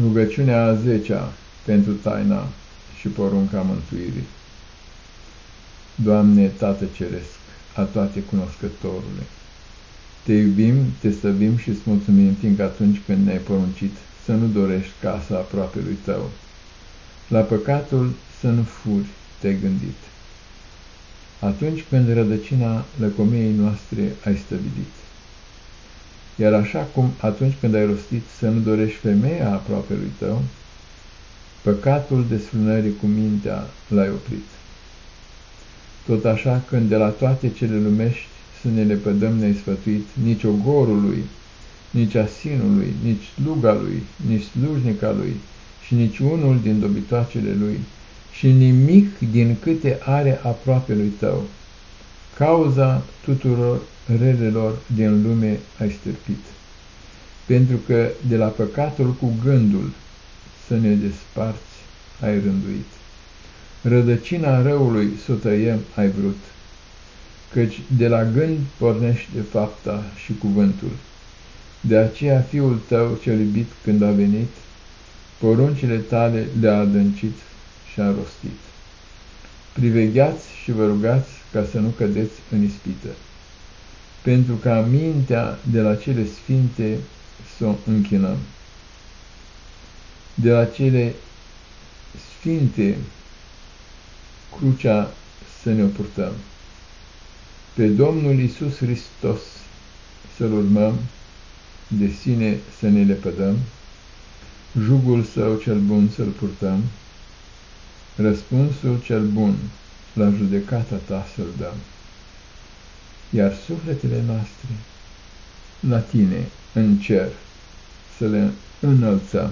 Rugăciunea a zecea pentru taina și porunca mântuirii. Doamne, Tată Ceresc, a toate cunoscătorule, Te iubim, Te stăvim și îți mulțumim, fiindcă atunci când ne-ai poruncit să nu dorești casa aproape lui Tău, la păcatul să nu furi, Te-ai gândit. Atunci când rădăcina lăcomiei noastre ai stăvilit iar așa cum atunci când ai rostit să nu dorești femeia aproape lui tău, păcatul desfrânării cu mintea l-ai oprit. Tot așa când de la toate cele lumești să ne lepădăm ne-ai sfătuit nici ogorului, nici asinului, nici sluga lui, nici slujnica lui și nici unul din dobitoacele lui și nimic din câte are aproape lui tău. Cauza tuturor relelor din lume ai stârpit, pentru că de la păcatul cu gândul să ne desparți ai rânduit. Rădăcina răului să o tăiem ai vrut, căci de la gând pornește fapta și cuvântul. De aceea fiul tău cel iubit când a venit, poruncile tale le-a adâncit și a rostit. Privegheați și vă rugați ca să nu cădeți în ispită pentru ca mintea de la cele sfinte să o închinăm. De la cele sfinte crucea să ne purtăm. Pe Domnul Isus Hristos să-L urmăm, de sine să ne lepădăm, jugul său cel bun să-l purtăm, răspunsul cel bun la judecata ta să-l dăm iar sufletele noastre la tine în cer să le înălțăm.